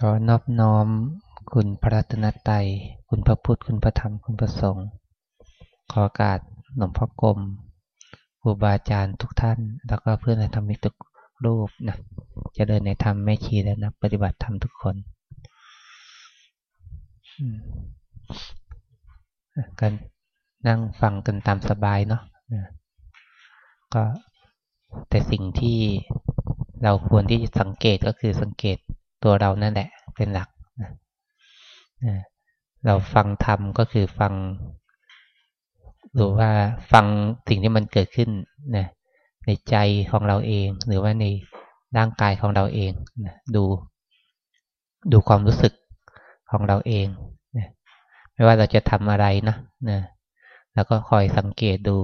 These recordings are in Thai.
ขอนอบน้อมคุณพระรัตนตรัย คุณพระพุทธ คุณพระธรรม คุณพระสงฆ์ ขอโอกาสหลวงพ่อกรมครูบาอาจารย์ทุกท่าน แล้วก็เพื่อนในธรรมิกทุกรูปนะ จะเดินในธรรมแม่ชีและนักปฏิบัติธรรมทุกคน กันนั่งฟังกันตามสบายเนาะก็แต่สิ่งที่เราควรที่จะสังเกตก็คือสังเกต ตัวเรานั่นแหละ เป็นหลักเราฟังธรรมก็คือฟังหรือว่าฟังสิ่งที่มันเกิดขึ้นนะในใจของเราเอง หรือว่าในร่างกายของเราเองนะดูดูความรู้สึกของเราเองนะไม่ว่าเราจะทำอะไรนะนะแล้วก็คอยสังเกตดู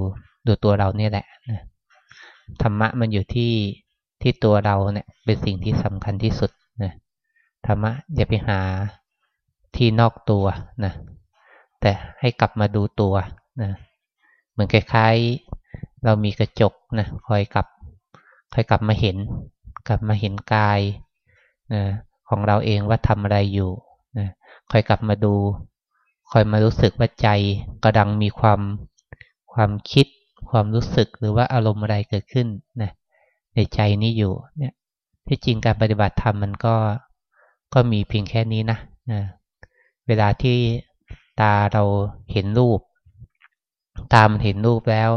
ดูตัวเราเนี่ยแหละนะธรรมะมันอยู่ที่ที่ตัวเราเนี่ยเป็นสิ่งที่สำคัญที่สุด ธรรมะอย่าไปหาที่นอกตัวนะแต่ให้กลับมาดูตัวนะเหมือนคล้ายๆ เรามีกระจกนะคอยกลับคอยกลับมาเห็น กลับมาเห็นกายนะของเราเองว่าทำอะไรอยู่นะคอยกลับมาดู คอยมารู้สึกว่าใจกระดังมีความความคิด ความรู้สึกหรือว่าอารมณ์อะไรเกิดขึ้นนะในใจนี้อยู่เนี่ยที่จริงการปฏิบัติธรรมมันก็ ก็มีเพียงแค่นี้นะนะเวลาที่ตาเราเห็นรูป ตามันเห็นรูปแล้ว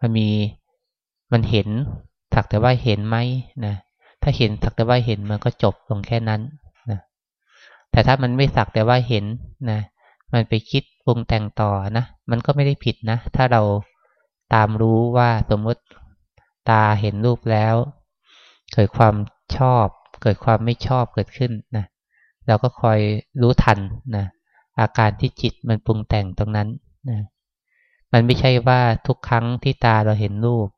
มันมีมันเห็นสักแต่ว่าเห็นไหมนะถ้าเห็นสักแต่ว่าเห็นมันก็จบลงแค่นั้นนะแต่ถ้ามันไม่สักแต่ว่าเห็นนะมันไปคิดปรุงแต่งต่อนะมันก็ไม่ได้ผิดนะ ถ้าเราตามรู้ว่าสมมติตาเห็นรูปแล้ว เกิดความชอบ เกิดความไม่ชอบเกิดขึ้นนะเราก็คอยรู้ทันนะอาการที่จิตมันปรุงแต่งตรงนั้นนะมันไม่ใช่ว่าทุกครั้งที่ตาเราเห็นรูป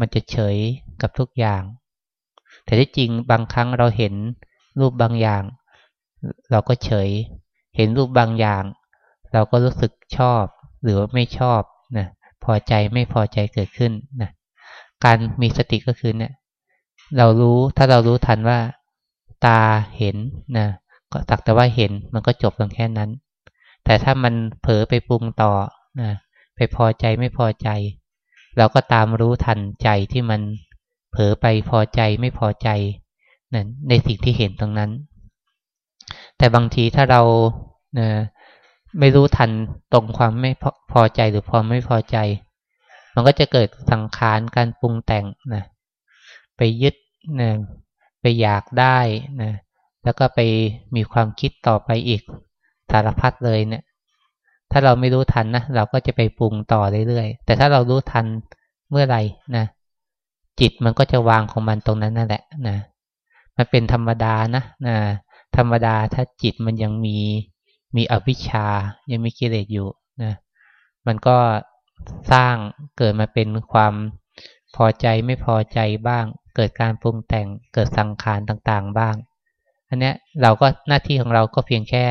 มันจะเฉยกับทุกอย่าง แต่ที่จริงบางครั้งเราเห็นรูปบางอย่าง เราก็เฉย เห็นรูปบางอย่าง เราก็รู้สึกชอบหรือไม่ชอบนะพอใจไม่พอใจเกิดขึ้นนะการมีสติก็คือเนี่ย เรารู้ถ้าเรารู้ทันว่า ตาเห็นนะก็สักแต่ว่าเห็นมันก็จบลงแค่นั้น แต่ถ้ามันเผลอไปปรุงต่อนะไปพอใจไม่พอใจ เราก็ตามรู้ทันใจที่มันเผลอไปพอใจไม่พอใจนะในสิ่งที่เห็นตรงนั้น แต่บางทีถ้าเรานะไม่รู้ทันตรงความไม่พอใจหรือพอไม่พอใจ มันก็จะเกิดสังขารการปรุงแต่งนะ ไปยึดนะไปอยากได้นะแล้วก็ไปมีความคิดต่อไปอีกสารพัดเลยเนะี่ย ถ้าเราไม่รู้ทันนะเราก็จะไปปรุงต่อเรื่อยๆ แต่ถ้าเรารู้ทันเมื่อไหร่นะจิตมันก็จะวางของมันตรงนั้นนั่นแหละนะมันเป็นธรรมดานะนะธรรมดาถ้าจิตมันยังมีมีอวิชชา ยังมีกิเลสอยู่นะมันก็สร้างเกิดมาเป็นความพอใจไม่พอใจบ้าง เกิดการปรุงแต่งเกิดสังขารต่างๆบ้าง อันเนี้ยเราก็หน้าที่ของเราก็เพียงแค่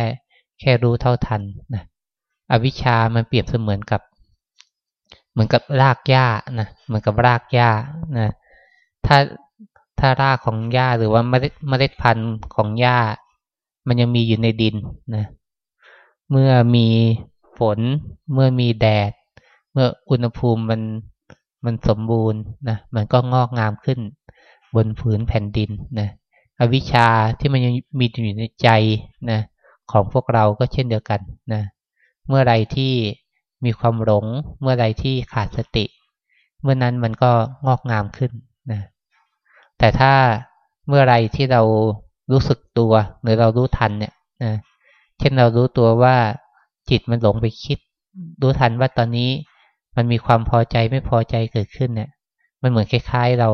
แค่รู้เท่าทันนะอวิชามันเปรียบเสมือนกับ เหมือนกับรากหญ้านะเหมือนกับรากหญ้านะถ้าถ้ารากของหญ้าหรือว่าเมล็ดเมล็ดพันธุ์ของหญ้า มันยังมีอยู่ในดินนะเมื่อมีฝน เมื่อมีแดด เมื่ออุณหภูมิมัน มันสมบูรณ์นะมันก็งอกงามขึ้นบนผืนแผ่นดินนะอวิชชาที่มันยังมีอยู่ในใจนะของพวกเราก็เช่นเดียวกันนะเมื่อไรที่มีความหลง เมื่อไรที่ขาดสติ เมื่อนั้นมันก็งอกงามขึ้นนะแต่ถ้าเมื่อไรที่เรารู้สึกตัวหรือเรารู้ทันเนี่ยนะเช่นเรารู้ตัวว่าจิตมันหลงไปคิด รู้ทันว่าตอนนี้ มันมีความพอใจไม่พอใจเกิดขึ้นเนี่ย มันเหมือนคล้ายๆเรา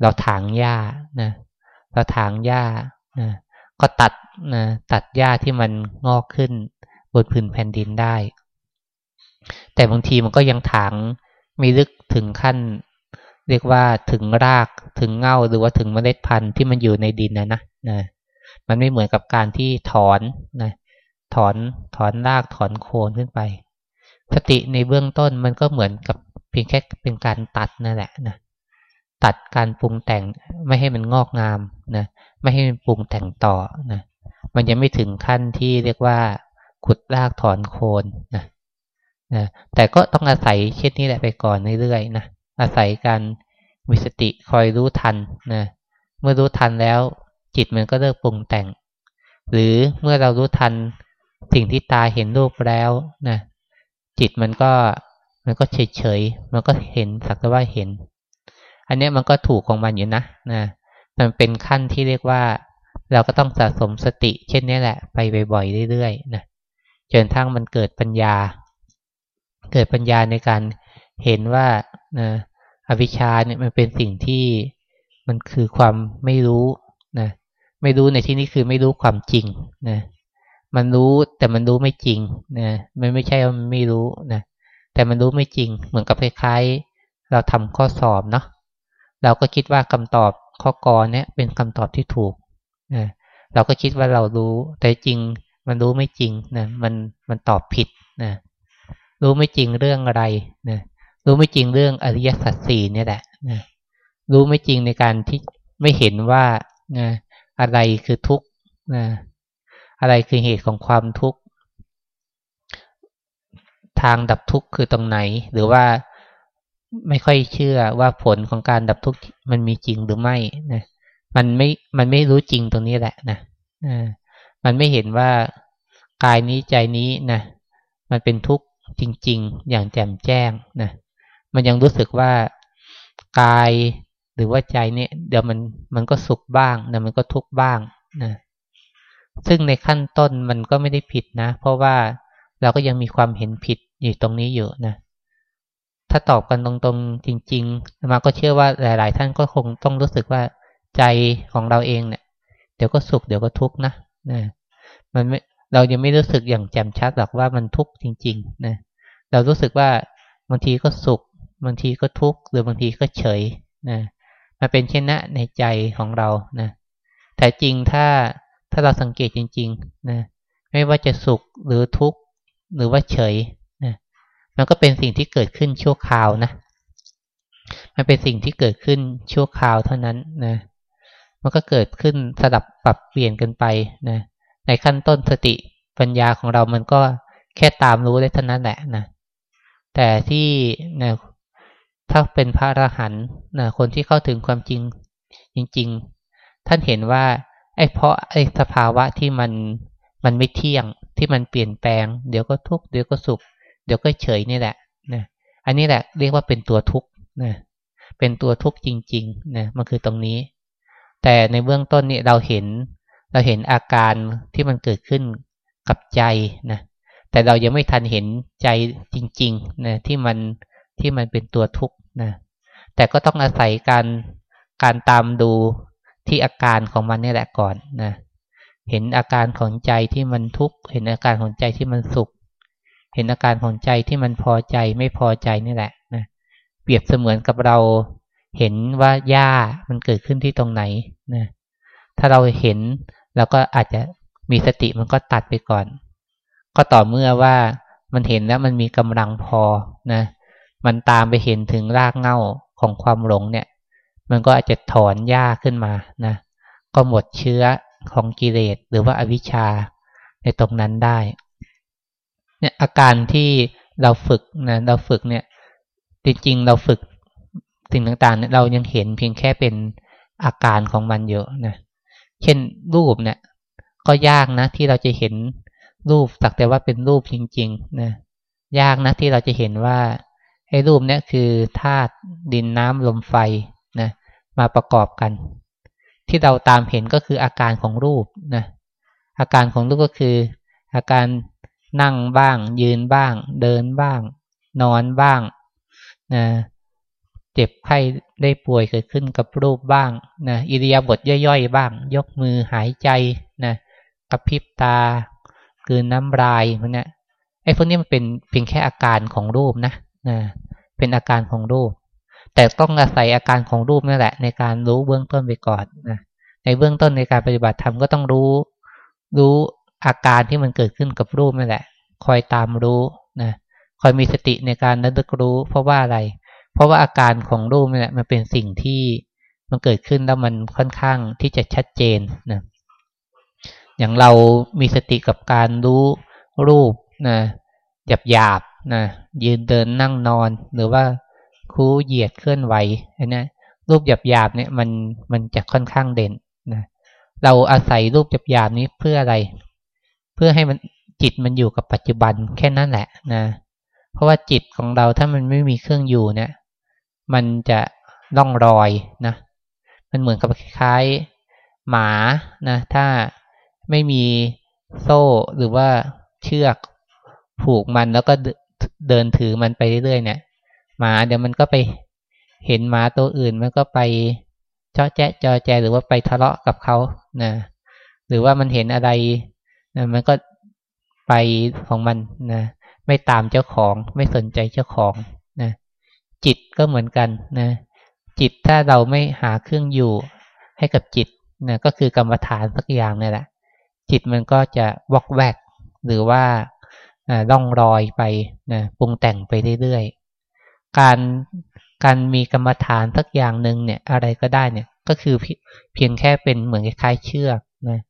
เราถางหญ้านะ เราถางหญ้านะก็ตัดนะตัดหญ้าที่มันงอกขึ้นบนพื้นแผ่นดินได้ แต่บางทีมันก็ยังถางไม่ลึกถึงขั้น เรียกว่าถึงรากถึงเง่าหรือว่าถึงเมล็ดพันธุ์ที่มันอยู่ในดินนะนะนะมันไม่เหมือนกับการที่ถอนนะถอนถอนรากถอนโคนขึ้นไป สติในเบื้องต้นมันก็เหมือนกับเพียงแค่เป็นการตัดนั่นแหละนะตัดการปรุงแต่งไม่ให้มันงอกงามนะไม่ให้มันปรุงแต่งต่อนะมันยังไม่ถึงขั้นที่เรียกว่าขุดรากถอนโคนนะนะแต่ก็ต้องอาศัยเช่นนี้แหละไปก่อนเรื่อยๆนะอาศัยการมีสติคอยรู้ทันนะเมื่อรู้ทันแล้วจิตมันก็เลิกปรุงแต่ง หรือเมื่อเรารู้ทันสิ่งที่ตาเห็นรูปแล้วนะ จิตมันก็มันก็เฉยเฉยมันก็เห็นสักแต่ว่าเห็น อันนี้มันก็ถูกของมันอยู่นะนะมันเป็นขั้นที่เรียกว่า เราก็ต้องสะสมสติ เช่นนี้แหละ ไปบ่อยๆเรื่อยๆนะจนทั้งมันเกิดปัญญา เกิดปัญญาในการเห็นว่านะอวิชชาเนี่ยมันเป็นสิ่งที่มันคือความไม่รู้นะไม่รู้ในที่นี้คือไม่รู้ความจริงนะ มันรู้แต่มันรู้ไม่จริงนะมันไม่ใช่ว่ามันไม่รู้นะแต่มันรู้ไม่จริง เหมือนกับคล้ายๆ เราทำข้อสอบเนาะเราก็คิดว่าคำตอบข้อกอเนี่ยเป็นคำตอบที่ถูกนะเราก็คิดว่าเรารู้ แต่จริงมันรู้ไม่จริงนะมันมันตอบผิดนะรู้ไม่จริงเรื่องอะไรนะรู้ไม่จริงเรื่องอริยสัจสี่เนี่ยแหละนะรู้ไม่จริงในการที่ไม่เห็นว่านะอะไรคือทุกข์นะ อะไรคือเหตุของความทุกข์ ทางดับทุกข์คือตรงไหน หรือว่าไม่ค่อยเชื่อว่าผลของการดับทุกข์มันมีจริงหรือไม่นะมันไม่มันไม่รู้จริงตรงนี้แหละนะมันไม่เห็นว่ากายนี้ใจนี้นะมันเป็นทุกข์จริง ๆ อย่างแจ่มแจ้งนะมันยังรู้สึกว่ากายหรือว่าใจเนี่ย เดี๋ยวมันมันก็สุขบ้างนะมันก็ทุกข์บ้างนะ ซึ่งในขั้นต้นมันก็ไม่ได้ผิดนะ เพราะว่าเราก็ยังมีความเห็นผิดอยู่ตรงนี้อยู่นะ ถ้าตอบกันตรงๆจริงๆมาก็เชื่อว่าหลาย ๆ ท่านก็คงต้องรู้สึกว่าใจของเราเองเนี่ย เดี๋ยวก็สุขเดี๋ยวก็ทุกข์นะนะมันไม่เรายังไม่รู้สึกอย่างแจ่มชัดหรอกว่ามันทุกข์จริงๆนะเรารู้สึกว่าบางทีก็สุขบางทีก็ทุกข์หรือบางทีก็เฉยนะมันเป็นเช่นนั้นในใจของเรานะแต่จริงถ้า ถ้าเราสังเกตจริงๆนะไม่ว่าจะสุขหรือทุกข์หรือว่าเฉยนะมันก็เป็นสิ่งที่เกิดขึ้นชั่วคราวนะ มันเป็นสิ่งที่เกิดขึ้นชั่วคราวเท่านั้นนะ มันก็เกิดขึ้นสลับปรับเปลี่ยนกันไปนะ ในขั้นต้นสติปัญญาของเรามันก็แค่ตามรู้ได้เท่านั้นแหละนะแต่ที่นะถ้าเป็นพระอรหันต์นะคนที่เข้าถึงความจริงจริง ๆ ท่านเห็นว่า ไอ้เพราะไอ้สภาวะที่มันมันไม่เที่ยงที่มันเปลี่ยนแปลง เดี๋ยวก็ทุกข์เดี๋ยวก็สุข เดี๋ยวก็เฉยนี่แหละนะอันนี้แหละเรียกว่าเป็นตัวทุกข์นะเป็นตัวทุกข์จริงๆนะมันคือตรงนี้ แต่ในเบื้องต้นนี่เราเห็น เราเห็นอาการที่มันเกิดขึ้นกับใจนะแต่เรายังไม่ทันเห็นใจจริงๆนะที่มันที่มันเป็นตัวทุกข์นะแต่ก็ต้องอาศัยการการตามดู ที่อาการของมันนี่แหละก่อนนะเห็นอาการของใจที่มันทุกข์เห็นอาการของใจที่มันสุข เห็นอาการของใจที่มันพอใจไม่พอใจนี่แหละนะเปรียบเสมือนกับเราเห็นว่าหญ้ามันเกิดขึ้นที่ตรงไหนนะถ้าเราเห็นเราก็อาจจะมีสติมันก็ตัดไปก่อน ก็ต่อเมื่อว่ามันเห็นแล้วมันมีกำลังพอนะมันตามไปเห็นถึงรากเหง้าของความหลงเนี่ย มันก็อาจจะถอนหญ้าขึ้นมานะก็หมดเชื้อของกิเลสหรือว่าอวิชชาในตรงนั้นได้เนี่ยอาการที่เราฝึกนะเราฝึกเนี่ยจริงๆเราฝึกสิ่งต่างๆเนี่ยเรายังเห็นเพียงแค่เป็นอาการของมันเยอะนะเช่นรูปเนี่ย ก็ยากนะที่เราจะเห็นรูปสักแต่ว่าเป็นรูปจริงๆนะยากนะที่เราจะเห็นว่าไอ้รูปเนี่ยคือธาตุดินน้ำลมไฟ มาประกอบกัน ที่เราตามเห็นก็คืออาการของรูปนะอาการของรูปก็คือ อาการนั่งบ้าง ยืนบ้าง เดินบ้าง นอนบ้างนะเจ็บไข้ได้ป่วยเกิดขึ้นกับรูปบ้างนะอิริยาบถย่อยๆ บ้าง ยกมือหายใจนะกระพริบตากืนน้ำลายพวกนี้ไอ้พวกนี้มันเป็นเพียงแค่อาการของรูปนะนะเป็นอาการของรูป แต่ต้องอาศัยอาการของรูปนี่แหละ ในการรู้เบื้องต้นไปก่อนนะในเบื้องต้นในการปฏิบัติธรรมก็ต้องรู้ รู้อาการที่มันเกิดขึ้นกับรูปนี่แหละ คอยตามรู้นะคอยมีสติในการนึกรู้ เพราะว่าอะไร เพราะว่าอาการของรูปนี่แหละมันเป็นสิ่งที่มันเกิดขึ้นแล้วมันค่อนข้างที่จะชัดเจนนะอย่างเรามีสติกับการรู้รูปนะหยาบหยาบนะยืนเดินนั่งนอนหรือว่า คูเหยียดเคลื่อนไหวอันนี้รูปหยาบหยาบเนี่ยมันมันจะค่อนข้างเด่นนะเราอาศัยรูปหยาบหยาบนี้เพื่ออะไร เพื่อให้มันจิตมันอยู่กับปัจจุบันแค่นั้นแหละนะเพราะว่าจิตของเราถ้ามันไม่มีเครื่องอยู่เนี่ย มันจะล่องรอยนะมันเหมือนกับคล้ายหมานะถ้าไม่มีโซ่หรือว่าเชือกผูกมันแล้วก็เดินถือมันไปเรื่อยๆเนี่ย หมาเดี๋ยวมันก็ไปเห็นหมาตัวอื่นมันก็ไปเจาะแจ๊ะจอแจหรือว่าไปทะเลาะกับเขานะหรือว่ามันเห็นอะไรนะมันก็ไปของมันนะไม่ตามเจ้าของ ไม่สนใจเจ้าของนะจิตก็เหมือนกันนะจิตถ้าเราไม่หาเครื่องอยู่ให้กับจิตนะก็คือกรรมฐานสักอย่างนี่แหละ จิตมันก็จะวอกแวก หรือว่าล่องรอยไปนะปรุงแต่งไปเรื่อยๆ การการมีกรรมฐานสักอย่างหนึ่งเนี่ย อะไรก็ได้เนี่ย ก็คือเพียงแค่เป็นเหมือนคล้ายๆเชือกนะ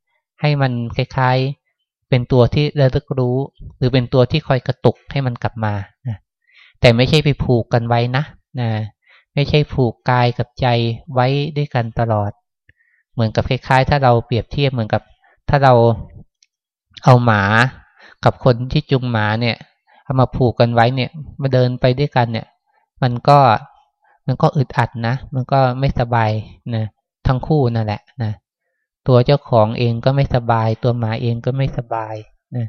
ให้มันคล้ายๆ เป็นตัวที่ระลึกรู้ หรือเป็นตัวที่คอยกระตุกให้มันกลับมานะแต่ไม่ใช่ไปผูกกันไว้นะนะไม่ใช่ผูกกายกับใจไว้ด้วยกันตลอด เหมือนกับคล้ายๆ ถ้าเราเปรียบเทียบเหมือนกับ ถ้าเราเอาหมากับคนที่จุงหมาเนี่ยเอามาผูกกันไว้เนี่ย มาเดินไปด้วยกันเนี่ย มันก็มันก็อึดอัดนะ มันก็ไม่สบายนะทั้งคู่นั่นแหละนะตัวเจ้าของเองก็ไม่สบาย ตัวหมาเองก็ไม่สบายนะ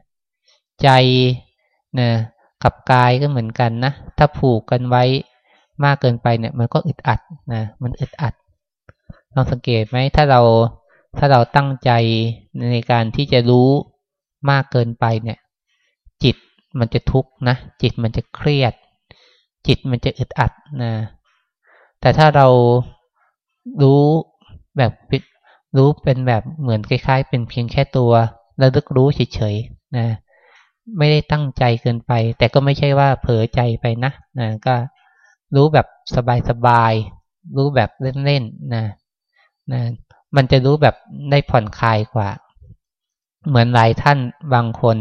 ใจนะกับกายก็เหมือนกันนะถ้าผูกกันไว้มากเกินไปเนี่ย มันก็อึดอัดนะมันอึดอัดลองสังเกตไหมถ้าเราถ้าเราตั้งใจในการที่จะรู้มากเกินไปเนี่ย จิตมันจะทุกข์นะจิตมันจะเครียด จิตมันจะอึดอัดนะแต่ถ้าเรารู้แบบรู้เป็นแบบเหมือนคล้าย ๆ เป็นเพียงแค่ตัวระลึกรู้เฉยๆนะไม่ได้ตั้งใจเกินไป แต่ก็ไม่ใช่ว่าเผลอใจไปนะนะก็รู้แบบสบายๆรู้แบบเล่นๆนะนะมันจะรู้แบบได้ผ่อนคลายกว่า เหมือนหลายท่านบางคน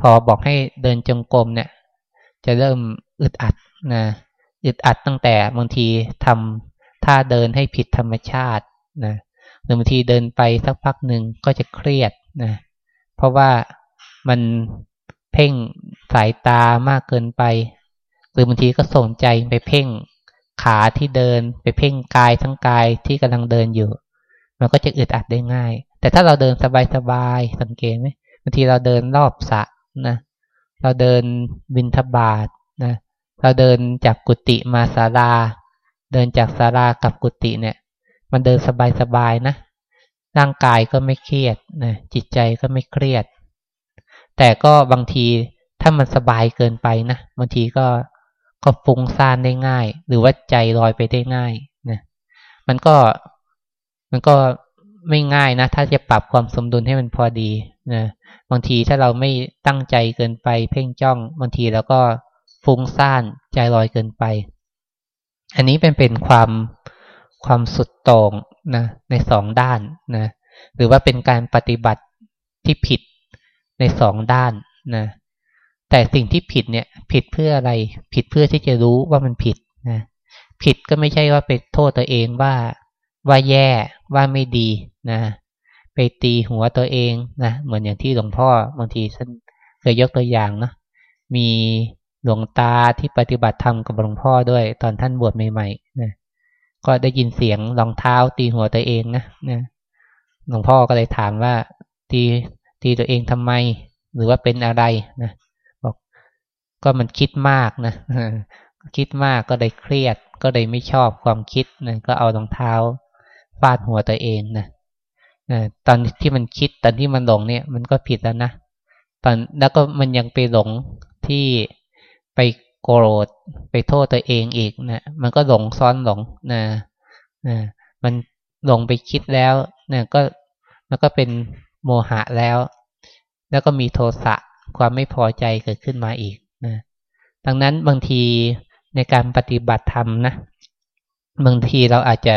พอบอกให้เดินจงกรมเนี่ย จะเริ่มอึดอัด นะอึดอัดตั้งแต่บางทีทำท่าเดินให้ผิดธรรมชาตินะหรือบางทีเดินไปสักพักหนึ่งก็จะเครียดนะเพราะว่ามันเพ่งสายตามากเกินไป หรือบางทีก็ส่งใจไปเพ่งขาที่เดินไปเพ่งกายทั้งกายที่กำลังเดินอยู่ มันก็จะอึดอัดได้ง่าย แต่ถ้าเราเดินสบายๆสังเกตไหมบางทีเราเดินรอบสระนะเราเดินบินทบาทนะ เราเดินจากกุฏิมาศาลา เดินจากศาลากับกุฏิเนี่ย มันเดินสบายๆนะร่างกายก็ไม่เครียดนะจิตใจก็ไม่เครียด แต่ก็บางทีถ้ามันสบายเกินไปนะบางทีก็ก็ฟุ้งซ่านได้ง่าย หรือว่าใจลอยไปได้ง่ายนะมันก็มันก็ไม่ง่ายนะ ถ้าจะปรับความสมดุลให้มันพอดีนะบางทีถ้าเราไม่ตั้งใจเกินไปเพ่งจ้อง บางทีเราก็ ฟุ้งซ่านใจลอยเกินไป อันนี้เป็นเป็นความความสุดโต่งนะในสองด้านนะหรือว่าเป็นการปฏิบัติที่ผิดในสองด้านนะแต่สิ่งที่ผิดเนี่ยผิดเพื่ออะไร ผิดเพื่อที่จะรู้ว่ามันผิดนะผิดก็ไม่ใช่ว่าไปโทษตัวเองว่าว่าแย่ว่าไม่ดีนะ ไปตีหัวตัวเองนะเหมือนอย่างที่หลวงพ่อ บางทีท่านเคยยกตัวอย่างเนาะมี หลวงตาที่ปฏิบัติธรรมกับหลวงพ่อด้วย ตอนท่านบวชใหม่ๆนะก็ได้ยินเสียงรองเท้าตีหัวตัวเองนะนะหลวงพ่อก็เลยถามว่า ตีตีตัวเองทำไม หรือว่าเป็นอะไรนะบอกก็มันคิดมากนะคิดมากก็เลยเครียด ก็เลยไม่ชอบความคิดนะก็เอารองเท้าฟาดหัวตัวเองนะตอนที่มันคิดตอนที่มันหลงเนี่ย มันก็ผิดแล้วนะตอนแล้วก็มันยังไปหลงที่ ไปโกรธไปโทษตัวเองอีกนะมันก็หลงซ้อนหลงนะนะมันหลงไปคิดแล้วนะก็มันก็เป็นโมหะแล้ว แล้วก็มีโทสะความไม่พอใจเกิดขึ้นมาอีกนะดังนั้นบางทีในการปฏิบัติธรรมนะบางทีเราอาจจะ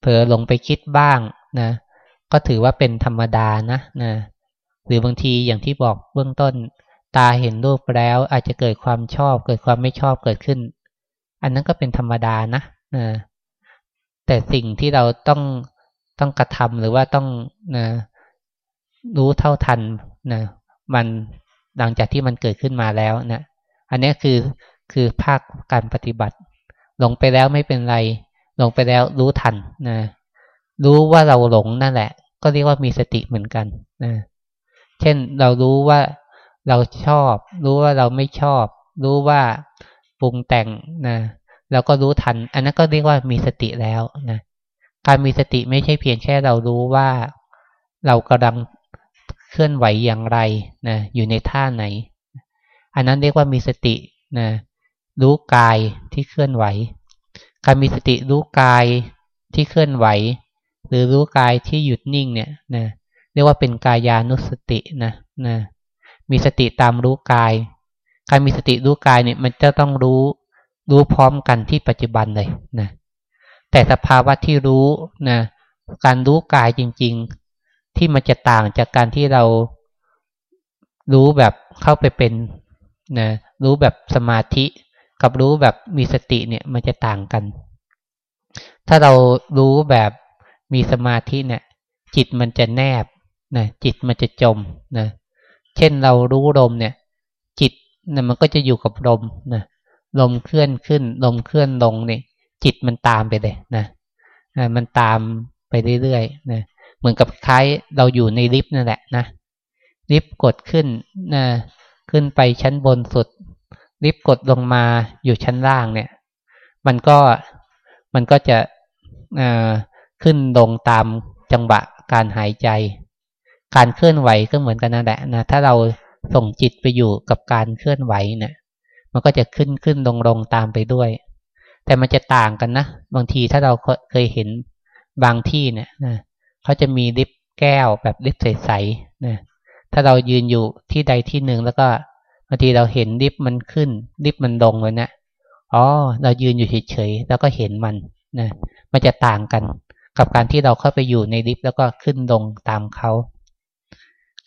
เผลอหลงไปคิดบ้างนะก็ถือว่าเป็นธรรมดานะนะหรือบางทีอย่างที่บอกเบื้องต้น ตาเห็นรูปแล้ว อาจจะเกิดความชอบ เกิดความไม่ชอบเกิดขึ้น อันนั้นก็เป็นธรรมดานะนะแต่สิ่งที่เราต้องต้องกระทำหรือว่าต้องนะรู้เท่าทันนะมันหลังจากที่มันเกิดขึ้นมาแล้วนะอันนี้คือคือภาคการปฏิบัติ หลงไปแล้วไม่เป็นไรหลงไปแล้วรู้ทันนะรู้ว่าเราหลงนั่นแหละ ก็เรียกว่ามีสติเหมือนกันนะเช่นเรารู้ว่า เราชอบ รู้ว่าเราไม่ชอบ รู้ว่าปรุงแต่งนะเราก็รู้ทัน อันนั้นก็เรียกว่ามีสติแล้วนะการมีสติไม่ใช่เพียงแค่เรารู้ว่าเรากำลังเคลื่อนไหวอย่างไรนะอยู่ในท่าไหน อันนั้นเรียกว่ามีสตินะรู้กายที่เคลื่อนไหว การมีสติรู้กายที่เคลื่อนไหว หรือรู้กายที่หยุดนิ่งเนี่ยนะเรียกว่าเป็นกายานุสตินะนะ มีสติตามรู้กาย การมีสติรู้กายเนี่ย มันจะต้องรู้รู้พร้อมกันที่ปัจจุบันเลยนะแต่สภาวะที่รู้นะการรู้กายจริง ๆ ที่มันจะต่างจากการที่เรารู้แบบเข้าไปเป็นนะรู้แบบสมาธิกับรู้แบบมีสติเนี่ยมันจะต่างกัน ถ้าเรารู้แบบมีสมาธิเนี่ย จิตมันจะแนบนะจิตมันจะจมนะ เช่นเรารู้ลมเนี่ย จิตเนะมันก็จะอยู่กับลมนะลมเคลื่อนขึ้น ลมเคลื่อนลงเนี่ย จิตมันตามไปเลยนะนะมันตามไปเรื่อยๆนะเหมือนกับคล้ายเราอยู่ในลิฟต์นั่นแหละนะลิฟต์กดขึ้นนะขึ้นไปชั้นบนสุด ลิฟต์กดลงมาอยู่ชั้นล่างเนี่ย มันก็มันก็จะขึ้นลงตามจังหวะการหายใจ การเคลื่อนไหวก็เหมือนกันนั่นแหละนะถ้าเราส่งจิตไปอยู่กับการเคลื่อนไหวเนี่ย มันก็จะขึ้นขึ้นลงลงตามไปด้วย แต่มันจะต่างกันนะบางทีถ้าเราเคยเห็นบางที่เนี่ยนะเขาจะมีลิฟต์แก้วแบบลิฟต์ใสๆนะถ้าเรายืนอยู่ที่ใดที่หนึ่งแล้วก็บางทีเราเห็นลิฟต์มันขึ้นลิฟต์มันลงเลยนะอ๋อเรายืนอยู่เฉยๆแล้วก็เห็นมันนะมันจะต่างกัน กับการที่เราเข้าไปอยู่ในลิฟต์แล้วก็ขึ้นลงตามเขา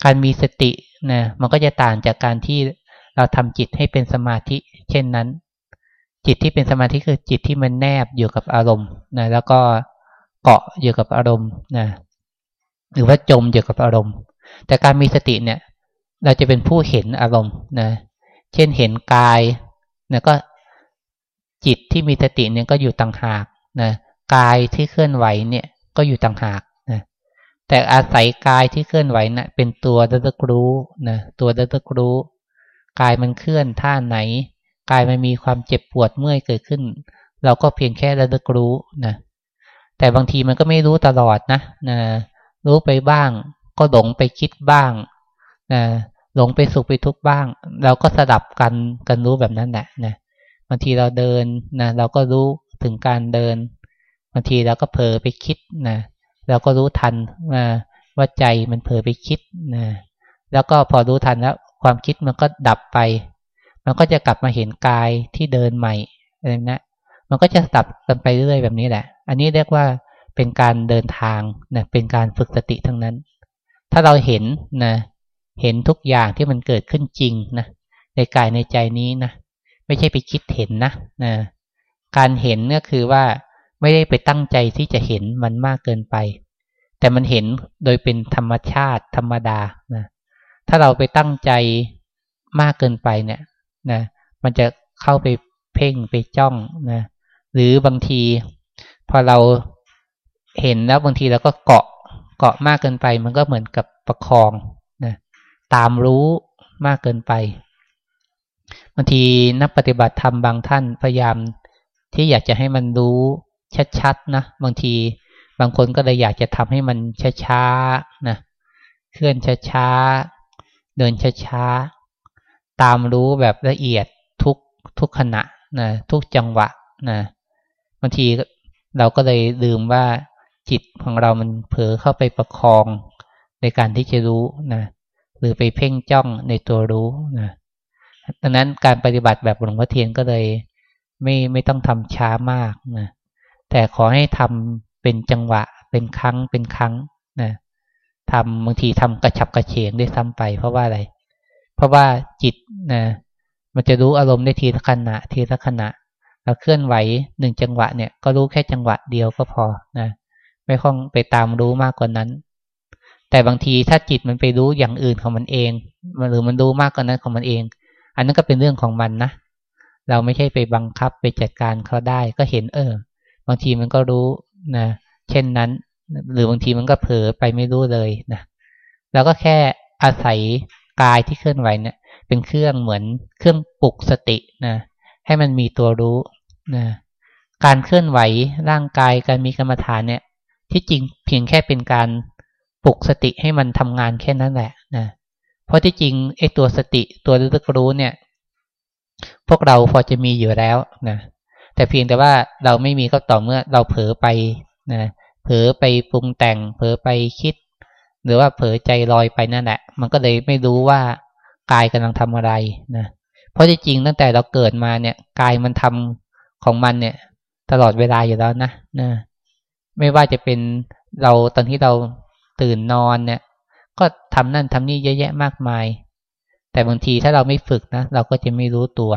การมีสตินะมันก็จะต่างจากการที่เราทำจิตให้เป็นสมาธิ เช่นนั้น จิตที่เป็นสมาธิคือจิตที่มันแนบอยู่กับอารมณ์นะแล้วก็เกาะอยู่กับอารมณ์นะหรือว่าจมอยู่กับอารมณ์ แต่การมีสติเนี่ย เราจะเป็นผู้เห็นอารมณ์นะเช่นเห็นกายนะก็จิตที่มีสติเนี่ยก็อยู่ต่างหากนะกายที่เคลื่อนไหวเนี่ยก็อยู่ต่างหาก แต่อาศัยกายที่เคลื่อนไหวนะเป็นตัวระลึกรู้นะตัวระลึกรู้ กายมันเคลื่อนท่าไหน กายมันมีความเจ็บปวดเมื่อยเกิดขึ้น เราก็เพียงแค่ระลึกรู้นะแต่บางทีมันก็ไม่รู้ตลอดนะนะรู้ไปบ้าง ก็หลงไปคิดบ้างนะหลงไปสุขไปทุกข์บ้าง เราก็สดับกันกันรู้แบบนั้นแหละนะบางทีเราเดินนะเราก็รู้ถึงการเดินบางทีเราก็เผลอไปคิดนะ เราก็รู้ทันว่าใจมันเผลอไปคิดนะแล้วก็พอรู้ทันแล้ว ความคิดมันก็ดับไป มันก็จะกลับมาเห็นกายที่เดินใหม่อะไรนะมันก็จะดับกันไปเรื่อยแบบนี้แหละ อันนี้เรียกว่าเป็นการเดินทางนะเป็นการฝึกสติทั้งนั้น ถ้าเราเห็นนะเห็นทุกอย่างที่มันเกิดขึ้นจริงนะในกายในใจนี้นะไม่ใช่ไปคิดเห็นนะนะการเห็นก็คือว่า ไม่ได้ไปตั้งใจที่จะเห็นมันมากเกินไป แต่มันเห็นโดยเป็นธรรมชาติธรรมดานะถ้าเราไปตั้งใจมากเกินไปเนี่ยนะมันจะเข้าไปเพ่งไปจ้องนะหรือบางที พอเราเห็นแล้วบางทีเราก็เกาะเกาะมากเกินไป มันก็เหมือนกับประคองนะตามรู้มากเกินไปบางทีนักปฏิบัติธรรมบางท่านพยายามที่อยากจะให้มันรู้ ชัดๆนะบางทีบางคนก็เลยอยากจะทำให้มันช้าๆนะเคลื่อนช้าๆเดินช้าๆตามรู้แบบละเอียดทุกทุกขณะนะทุกจังหวะนะบางทีเราก็เลยลืมว่าจิตของเรามันเผลอเข้าไปประคองในการที่จะรู้นะหรือไปเพ่งจ้องในตัวรู้นะดังนั้นการปฏิบัติแบบหลวงพ่อเทียนก็เลย ไม่ไม่ต้องทำช้ามากนะ แต่ขอให้ทำเป็นจังหวะ เป็นครั้งเป็นครั้งนะทำบางทีทำกระฉับกระเฉงได้ซ้ำไป เพราะว่าอะไร เพราะว่าจิตนะมันจะรู้อารมณ์ได้ทีละขณะ ทีละขณะเราเคลื่อนไหวหนึ่งจังหวะเนี่ยก็รู้แค่จังหวะเดียวก็พอนะไม่ต้องไปตามรู้มากกว่านั้น แต่บางทีถ้าจิตมันไปรู้อย่างอื่นของมันเองหรือมันรู้มากกว่านั้นของมันเอง อันนั้นก็เป็นเรื่องของมันนะเราไม่ใช่ไปบังคับไปจัดการเขาได้ก็เห็นเออ บางทีมันก็รู้นะเช่นนั้น หรือบางทีมันก็เผลอไปไม่รู้เลยนะเราก็แค่อาศัยกายที่เคลื่อนไหวเนี่ย เป็นเครื่องเหมือนเครื่องปลุกสตินะให้มันมีตัวรู้นะการเคลื่อนไหวร่างกายการมีกรรมฐานเนี่ย ที่จริงเพียงแค่เป็นการปลุกสติให้มันทำงานแค่นั้นแหละนะเพราะที่จริงไอ้ตัวสติตัวรู้รู้เนี่ย พวกเราพอจะมีอยู่แล้วนะ แต่เพียงแต่ว่าเราไม่มีก็ต่อเมื่อเราเผลอไปนะเผลอไปปรุงแต่ง เผลอไปคิด หรือว่าเผลอใจลอยไปนั่นแหละ มันก็เลยไม่รู้ว่ากายกำลังทำอะไรนะเพราะจริงตั้งแต่เราเกิดมาเนี่ยกายมันทำของมันเนี่ย ตลอดเวลาอยู่แล้วนะนะไม่ว่าจะเป็นเราตอนที่เราตื่นนอนเนี่ย ก็ทำนั่นทำนี่เยอะแยะมากมาย แต่บางทีถ้าเราไม่ฝึกนะเราก็จะไม่รู้ตัว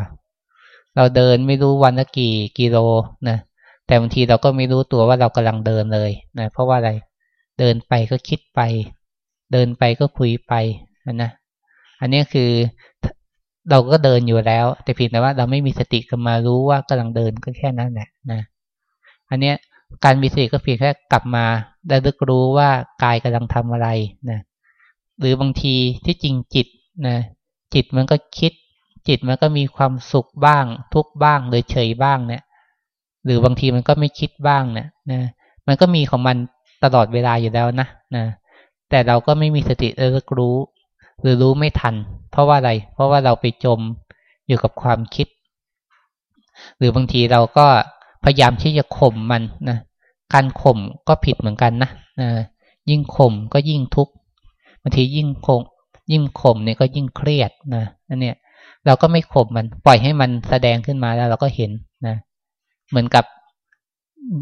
เราเดินไม่รู้วันละกี่กิโลนะแต่บางทีเราก็ไม่รู้ตัวว่าเรากำลังเดินเลยนะเพราะว่าอะไรเดินไปก็คิดไป เดินไปก็คุยไปนะอันนี้คือเราก็เดินอยู่แล้ว แต่เพียงแต่ว่าเราไม่มีสติกลับมารู้ว่ากำลังเดินก็แค่นั้นแหละนะอันเนี้ยการมีสติก็เพียงแค่กลับมาได้ลึกรู้ว่ากายกำลังทำอะไรนะหรือบางทีที่จริงจิตนะจิตมันก็คิด จิตมันก็มีความสุขบ้าง ทุกบ้างหรือเฉยบ้างเนี่ย หรือบางทีมันก็ไม่คิดบ้างเนี่ยนะมันก็มีของมันตลอดเวลาอยู่แล้วนะนะแต่เราก็ไม่มีสติระลึกรู้ หรือรู้ไม่ทัน เพราะว่าอะไร เพราะว่าเราไปจมอยู่กับความคิด หรือบางทีเราก็พยายามที่จะข่มมันนะการข่มก็ผิดเหมือนกันนะนะยิ่งข่มก็ยิ่งทุกข์บางทียิ่งข่มยิ่งข่มเนี่ยก็ยิ่งเครียดนะนั่นเนี่ย เราก็ไม่ข่มมัน ปล่อยให้มันแสดงขึ้นมาแล้วเราก็เห็นนะ เหมือนกับ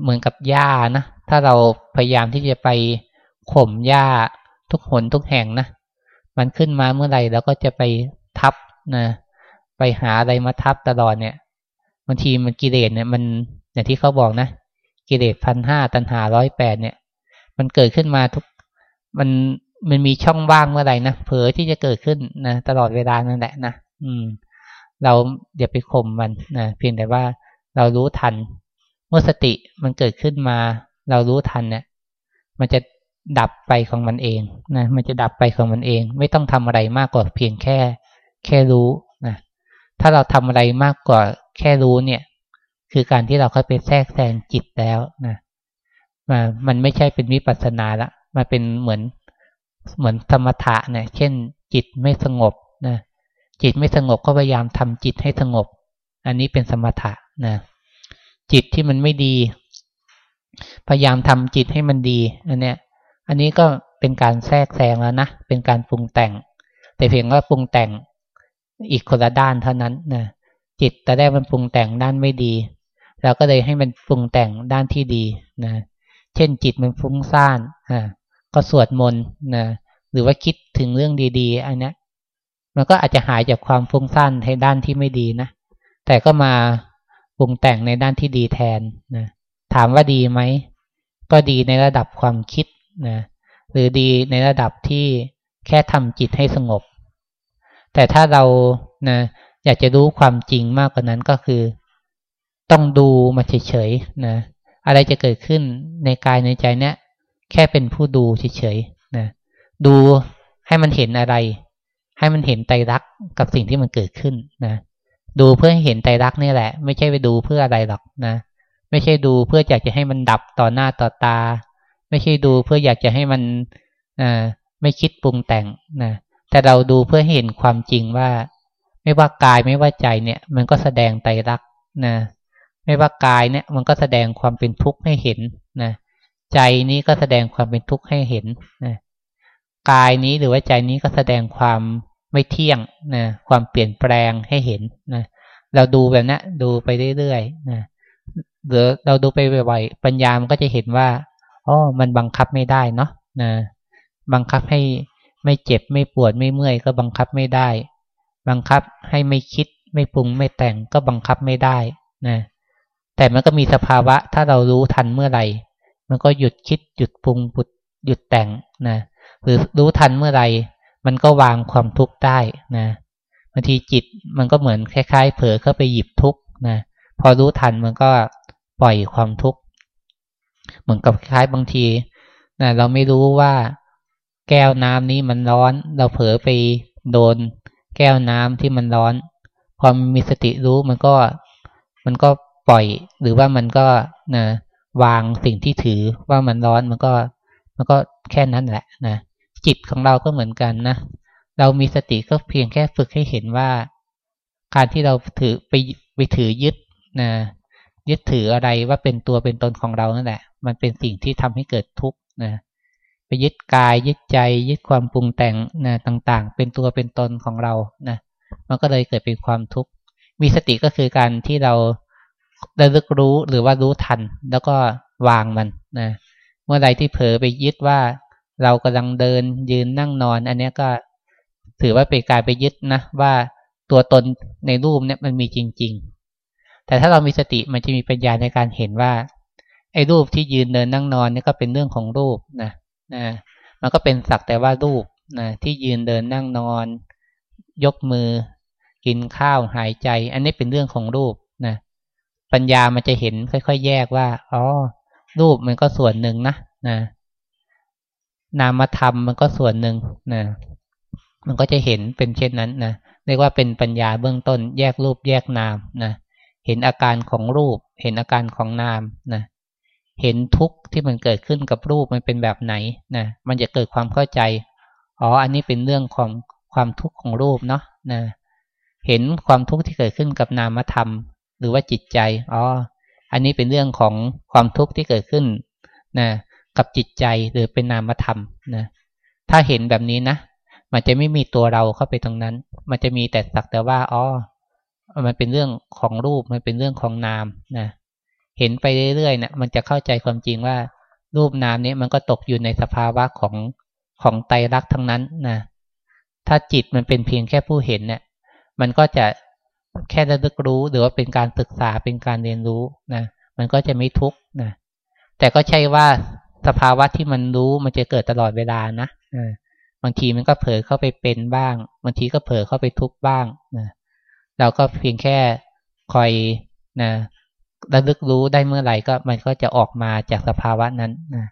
เหมือนกับหญ้านะถ้าเราพยายามที่จะไปข่มหญ้าทุกหนทุกแห่งนะมันขึ้นมาเมื่อไหร่เราก็จะไปทับนะไปหาอะไรมาทับตลอดเนี่ยบางทีมันกิเลสเนี่ย มันอย่างที่เขาบอกนะกิเลสพันห้าตันหาร้อยแปดเนี่ย มันเกิดขึ้นมาทุกมันมันมีช่องว่างเมื่อไหร่นะเผลอที่จะเกิดขึ้นนะตลอดเวลานั่นแหละนะ อืม เราอย่าไปข่มมันนะเพียงแต่ว่าเรารู้ทัน เมื่อสติมันเกิดขึ้นมา เรารู้ทันเนี่ย มันจะดับไปของมันเองนะมันจะดับไปของมันเอง ไม่ต้องทำอะไรมากกว่าเพียงแค่ แค่รู้นะถ้าเราทำอะไรมากกว่าแค่รู้เนี่ย คือการที่เราเข้าไปแทรกแซงจิตแล้วนะมามันไม่ใช่เป็นวิปัสสนาละมาเป็นเหมือนเหมือนธรรมถะเนี่ยเช่นจิตไม่สงบนะ จิตไม่สงบก็พยายามทำจิตให้สงบ อันนี้เป็นสมถะนะจิตที่มันไม่ดี พยายามทำจิตให้มันดีอันเนี้ย อันนี้ก็เป็นการแทรกแซงแล้วนะเป็นการปรุงแต่ง แต่เพียงว่าปรุงแต่งอีกคนละด้านเท่านั้นนะจิตแต่แรกมันปรุงแต่งด้านไม่ดีเราก็เลยให้มันปรุงแต่งด้านที่ดีนะเช่นจิตมันฟุ้งซ่านอ่าก็สวดมนต์นะหรือว่าคิดถึงเรื่องดี ๆ อันนี้ มันก็อาจจะหายจากความฟุ้งซ่านในด้านที่ไม่ดีนะ แต่ก็มาปรุงแต่งในด้านที่ดีแทนนะถามว่าดีไหม ก็ดีในระดับความคิดนะหรือดีในระดับที่แค่ทำจิตให้สงบ แต่ถ้าเรานะอยากจะรู้ความจริงมากกว่านั้นก็คือ ต้องดูมาเฉยๆนะอะไรจะเกิดขึ้นในกายในใจเนี้ยแค่เป็นผู้ดูเฉยๆนะดูให้มันเห็นอะไร ให้มันเห็นไตรักกับสิ่งที่มันเกิดขึ้นนะดูเพื่อให้เห็นไตรักนี่แหละ ไม่ใช่ไปดูเพื่ออะไรหรอกนะ ไม่ใช่ดูเพื่ออยากจะให้มันดับต่อหน้าต่อตา ไม่ใช่ดูเพื่ออยากจะให้มันอไม่คิดปรุงแต่งนะแต่เราดูเพื่อเห็นความจริงว่า ไม่ว่ากายไม่ว่าใจเนี่ย มันก็แสดงไตรักนะไม่ว่ากายเนี่ย มันก็แสดงความเป็นทุกข์ให้เห็นนะใจนี้ก็แสดงความเป็นทุกข์ให้เห็นนะกายนี้หรือว่าใจนี้ก็แสดงความ ไม่เที่ยงนะความเปลี่ยนแปลงให้เห็นนะเราดูแบบนี้ดูไปเรื่อยๆนะหรือเราดูไปบ่อยๆปัญญามันก็จะเห็นว่าอ๋อมันบังคับไม่ได้เนาะนะบังคับให้ไม่เจ็บไม่ปวดไม่เมื่อยก็บังคับไม่ได้ บังคับให้ไม่คิดไม่ปรุงไม่แต่งก็บังคับไม่ได้นะแต่มันก็มีสภาวะถ้าเรารู้ทันเมื่อไหร่ มันก็หยุดคิดหยุดปรุงหยุดแต่งนะหรือรู้ทันเมื่อไหร่ มันก็วางความทุกข์ได้นะบางทีจิตมันก็เหมือนคล้าย ๆ เผลอเข้าไปหยิบทุกข์นะพอรู้ทันมันก็ปล่อยความทุกข์เหมือนกับคล้ายบางทีนะเราไม่รู้ว่าแก้วน้ำนี้มันร้อน เราเผลอไปโดน แก้วน้ำที่มันร้อน พอมีสติรู้มันก็มันก็ปล่อย หรือว่ามันก็นะวางสิ่งที่ถือว่ามันร้อนมันก็ มันก็แค่นั้นแหละนะ จิตของเราก็เหมือนกันนะ เรามีสติก็เพียงแค่ฝึกให้เห็นว่า การที่เราถือไปไปถือยึดนะยึดถืออะไรว่าเป็นตัวเป็นตนของเรานั่นแหละ มันเป็นสิ่งที่ทำให้เกิดทุกข์นะไปยึดกายยึดใจ ยึดความปรุงแต่งนะต่างๆ เป็นตัวเป็นตนของเรานะมันก็เลยเกิดเป็นความทุกข์มีสติก็คือการที่เราระลึกรู้หรือว่ารู้ทัน แล้วก็วางมันนะเมื่อใดที่เผลอไปยึดว่า เรากำลังเดินยืนนั่งนอน อันนี้ก็ถือว่าเป็นการไปยึดนะว่าตัวตนในรูปเนี่ยมันมีจริง ๆ แต่ถ้าเรามีสติมันจะมีปัญญาในการเห็นว่าไอ้รูปที่ยืนเดินนั่งนอนนี่ก็เป็นเรื่องของรูปนะนะมันก็เป็นสักแต่ว่ารูปนะที่ยืนเดินนั่งนอน ยกมือ กินข้าวหายใจ อันนี้เป็นเรื่องของรูปนะปัญญามันจะเห็นค่อย ๆ แยกว่าอ๋อรูปมันก็ส่วนหนึ่งนะนะ นามธรรมมันก็ส่วนหนึ่งนะมันก็จะเห็นเป็นเช่นนั้นนะเรียกว่าเป็นปัญญาเบื้องต้นแยกรูปแยกนามนะเห็นอาการของรูป เห็นอาการของนามนะเห็นทุกข์ที่มันเกิดขึ้นกับรูปมันเป็นแบบไหนนะมันจะเกิดความเข้าใจอ๋ออันนี้เป็นเรื่องของความทุกข์ของรูปเนาะนะเห็นความทุกข์ที่เกิดขึ้นกับนามธรรม หรือว่าจิตใจอ๋ออันนี้เป็นเรื่องของความทุกข์ที่เกิดขึ้นนะ กับจิตใจหรือเป็นนามธรรมนะถ้าเห็นแบบนี้นะมันจะไม่มีตัวเราเข้าไปตรงนั้น มันจะมีแต่สักแต่ว่าอ๋อมันเป็นเรื่องของรูปมันเป็นเรื่องของนามนะเห็นไปเรื่อยๆนะมันจะเข้าใจความจริงว่า รูปนามนี้มันก็ตกอยู่ในสภาวะของของไตรลักษณ์ทั้งนั้นนะถ้าจิตมันเป็นเพียงแค่ผู้เห็นเนี่ยมันก็จะแค่ระลึกรู้หรือว่าเป็นการศึกษาเป็นการเรียนรู้นะมันก็จะไม่ทุกข์นะแต่ก็ใช่ว่า สภาวะที่มันรู้มันจะเกิดตลอดเวลานะบางทีมันก็เผลอเข้าไปเป็นบ้าง บางทีก็เผลอเข้าไปทุกข์บ้างนะเราก็เพียงแค่คอยนะระลึกรู้ได้เมื่อไหร่ก็มันก็จะออกมาจากสภาวะนั้นนะ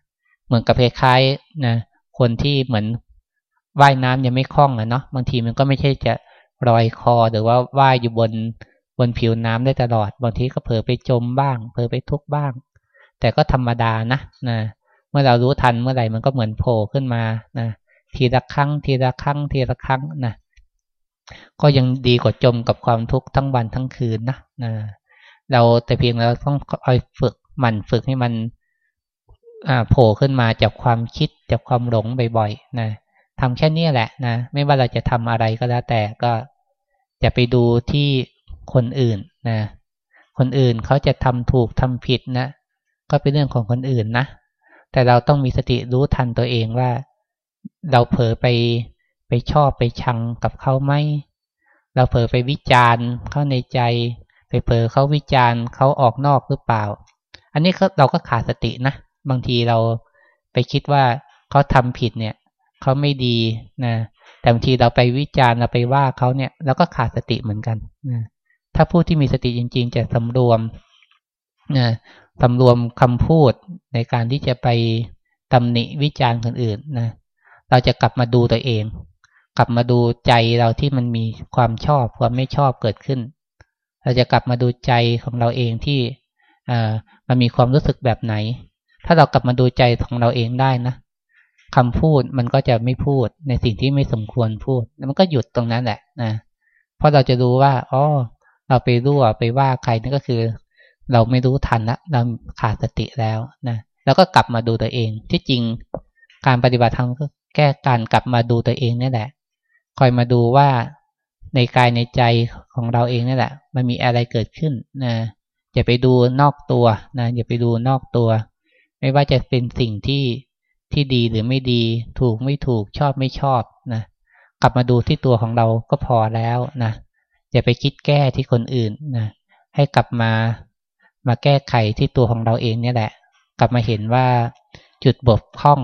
เหมือนกับคล้ายๆนะคนที่เหมือนว่ายน้ำยังไม่คล่องอะเนาะบางทีมันก็ไม่ใช่จะลอยคอหรือว่าว่ายอยู่บนบนผิวน้ำได้ตลอด บางทีก็เผลอไปจมบ้าง เผลอไปทุกบ้าง แต่ก็ธรรมดานะนะ เมื่อเรารู้ทันเมื่อไหร่มันก็เหมือนโผล่ขึ้นมานะทีละครั้ง ทีละครั้ง ทีละครั้งนะก็ยังดีกว่าจมกับความทุกข์ทั้งวันทั้งคืนนะนะเราแต่เพียงเราต้องคอยฝึกมันฝึกให้มันโผล่ขึ้นมาจากความคิดจากความหลงบ่อยๆนะทำแค่นี้แหละนะไม่ว่าเราจะทำอะไรก็แล้วแต่ก็จะไปดูที่คนอื่นนะคนอื่นเขาจะทำถูกทำผิดนะก็เป็นเรื่องของคนอื่นนะ แต่เราต้องมีสติรู้ทันตัวเองว่า เราเผลอไปไปชอบไปชังกับเขาไหมเราเผลอไปวิจารณ์เข้าในใจ ไปเผลอเขาวิจารณ์เขาออกนอกหรือเปล่า อันนี้เราก็ขาดสตินะ บางทีเราไปคิดว่าเขาทำผิดเนี่ยเขาไม่ดีนะแต่บางทีเราไปวิจารณ์เราไปว่าเขาเนี่ยเราก็ขาดสติเหมือนกันนะถ้าผู้ที่มีสติจริง ๆ จะสำรวม นะสำรวมคำพูดในการที่จะไปตำหนิวิจารณ์คนอื่นนะ เราจะกลับมาดูตัวเอง กลับมาดูใจเราที่มันมีความชอบความไม่ชอบเกิดขึ้น เราจะกลับมาดูใจของเราเองที่มันมีความรู้สึกแบบไหน ถ้าเรากลับมาดูใจของเราเองได้นะคำพูดมันก็จะไม่พูดในสิ่งที่ไม่สมควรพูด แล้วมันก็หยุดตรงนั้นแหละนะ เพราะเราจะรู้ว่า อ๋อ เราไปรั่วไปว่าใครนั่นก็คือ เราไม่รู้ทันละเราขาดสติแล้วนะแล้วก็กลับมาดูตัวเอง ที่จริงการปฏิบัติธรรมก็แก้การกลับมาดูตัวเองนี่แหละ คอยมาดูว่าในกายในใจของเราเองนี่แหละ มันมีอะไรเกิดขึ้นนะอย่าไปดูนอกตัวนะอย่าไปดูนอกตัว ไม่ว่าจะเป็นสิ่งที่ที่ดีหรือไม่ดี ถูกไม่ถูกชอบไม่ชอบนะกลับมาดูที่ตัวของเราก็พอแล้วนะอย่าไปคิดแก้ที่คนอื่นนะให้กลับมา มาแก้ไขที่ตัวของเราเองเนี่ยแหละ กลับมาเห็นว่าจุดบกพร่อง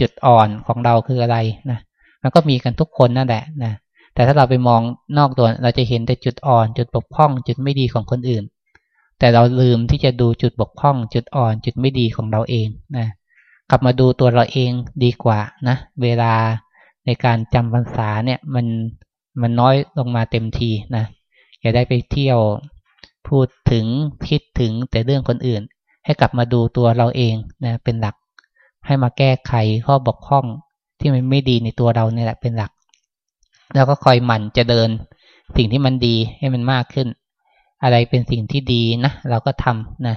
จุดอ่อนของเราคืออะไรนะมันก็มีกันทุกคนนั่นแหละนะแต่ถ้าเราไปมองนอกตัวเราจะเห็นแต่จุดอ่อน จุดบกพร่อง จุดไม่ดีของคนอื่น แต่เราลืมที่จะดูจุดบกพร่อง จุดอ่อน จุดไม่ดีของเราเองนะกลับมาดูตัวเราเองดีกว่านะเวลาในการจำพรรษาเนี่ยมันมันน้อยลงมาเต็มทีนะอย่าได้ไปเที่ยว พูดถึงคิดถึงแต่เรื่องคนอื่น ให้กลับมาดูตัวเราเองนะเป็นหลัก ให้มาแก้ไขข้อบกพร่องที่มันไม่ดีในตัวเราเนี่ยแหละเป็นหลัก แล้วก็คอยหมั่นจะเดิน สิ่งที่มันดีให้มันมากขึ้น อะไรเป็นสิ่งที่ดีนะเราก็ทำนะ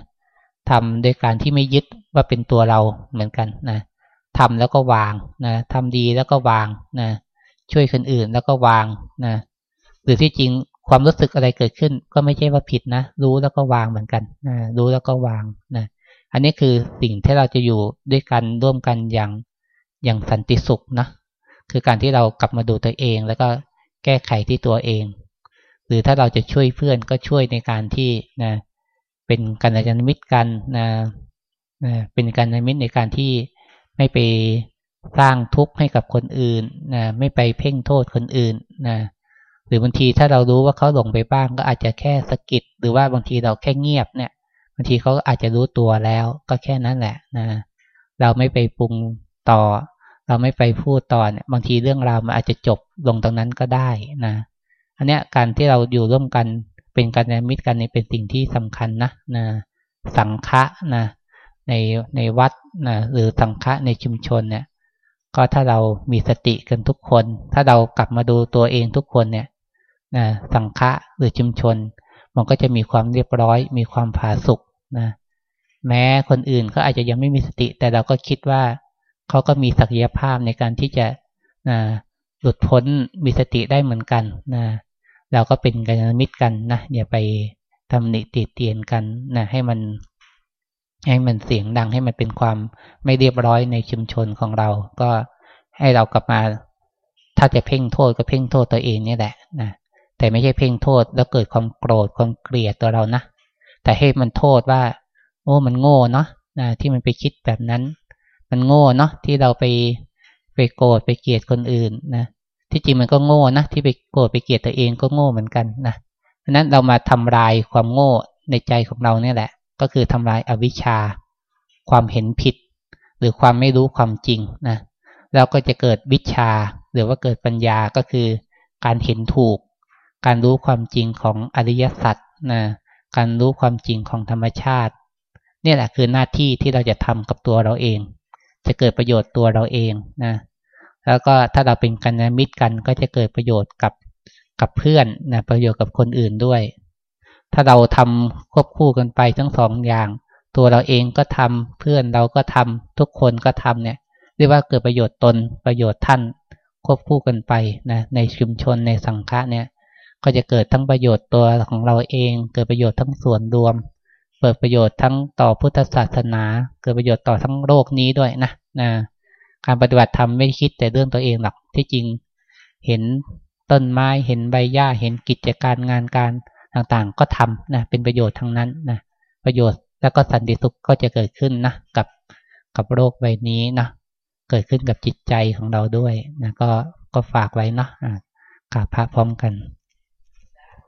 ทำโดยการที่ไม่ยึดว่าเป็นตัวเราเหมือนกันนะทำแล้วก็วางนะทำดีแล้วก็วางนะช่วยคนอื่นแล้วก็วางนะหรือที่จริง ความรู้สึกอะไรเกิดขึ้น ก็ไม่ใช่ว่าผิดนะ รู้แล้วก็วางเหมือนกันนะรู้แล้วก็วางนะอันนี้คือสิ่งที่เราจะอยู่ด้วยกันร่วมกันอย่างอย่างสันติสุขนะคือการที่เรากลับมาดูตัวเอง แล้วก็แก้ไขที่ตัวเอง หรือถ้าเราจะช่วยเพื่อนก็ช่วยในการที่นะเป็นการยานมิตรกันนะนะเป็นการยานมิตรในการที่ไม่ไปสร้างทุกข์ให้กับคนอื่นนะไม่ไปเพ่งโทษคนอื่นนะ หรือบางทีถ้าเรารู้ว่าเขาหลงไปบ้าง ก็อาจจะแค่สะกิดหรือว่าบางทีเราแค่เงียบเนี่ยบางทีเขาอาจจะรู้ตัวแล้ว ก็แค่นั้นแหละนะเราไม่ไปปรุงต่อ เราไม่ไปพูดต่อเนี่ยบางทีเรื่องราวมันอาจจะจบลงตรงนั้นก็ได้นะอันเนี้ยการที่เราอยู่ร่วมกันเป็นการมิตกันนี่เป็นสิ่งที่สำคัญนะนะสังฆะนะในในวัดนะหรือสังฆะในชุมชนเนี่ย ก็ถ้าเรามีสติกันทุกคน ถ้าเรากลับมาดูตัวเองทุกคนเนี่ย นะสังฆะหรือชุมชน มันก็จะมีความเรียบร้อย มีความผาสุกนะแม้คนอื่นเขาอาจจะยังไม่มีสติ แต่เราก็คิดว่าเขาก็มีศักยภาพในการที่จะนะหลุดพ้นมีสติได้เหมือนกันนะเราก็เป็นกัลมิตรกันนะอย่าไปทำหนิติเตียนกันนะให้มัน ให้มันเสียงดังให้มันเป็นความไม่เรียบร้อยในชุมชนของเรา ก็ให้เรากลับมา ถ้าจะเพ่งโทษก็เพ่งโทษตัวเองนี่แหละนะ แต่ไม่ใช่เพ่งโทษแล้วเกิดความโกรธความเกลียดตัวเรานะ แต่ให้มันโทษว่า โอ้มันโง่เนาะนะที่มันไปคิดแบบนั้น มันโง่เนาะที่เราไปไปโกรธไปเกลียดคนอื่นนะที่จริงมันก็โง่นะที่ไปโกรธไปเกลียดตัวเองก็โง่เหมือนกันนะเพราะนั้นเรามาทำลายความโง่ในใจของเราเนี่ยแหละ ก็คือทำลายอวิชชา ความเห็นผิด หรือความไม่รู้ความจริงนะเราก็จะเกิดวิชาหรือว่าเกิดปัญญาก็คือการเห็นถูก การรู้ความจริงของอริยสัจนะการรู้ความจริงของธรรมชาตินี่แหละคือหน้าที่ที่เราจะทำกับตัวเราเอง จะเกิดประโยชน์ตัวเราเองนะแล้วก็ถ้าเราเป็นกันมิตรกันก็จะเกิดประโยชน์กับกับเพื่อนนะประโยชน์กับคนอื่นด้วย ถ้าเราทำควบคู่กันไปทั้งสองอย่าง ตัวเราเองก็ทำเพื่อนเราก็ทำทุกคนก็ทำเนี่ยเรียกว่าเกิดประโยชน์ตนประโยชน์ท่านควบคู่กันไปนะในชุมชนในสังฆะเนี่ย ก็จะเกิดทั้งประโยชน์ตัวของเราเอง เกิดประโยชน์ทั้งส่วนรวม เปิดประโยชน์ทั้งต่อพุทธศาสนา เกิดประโยชน์ต่อทั้งโลกนี้ด้วยนะนะการปฏิบัติธรรมไม่คิดแต่เรื่องตัวเองหรอกที่จริงเห็นต้นไม้เห็นใบหญ้าเห็นกิจการงานการต่างๆ ก็ทำนะเป็นประโยชน์ทั้งนั้นนะประโยชน์แล้วก็สันติสุขก็จะเกิดขึ้นนะกับกับโลกใบนี้นะเกิดขึ้นกับจิตใจของเราด้วยนะก็ก็ฝากไว้นะกราบพระพร้อมกัน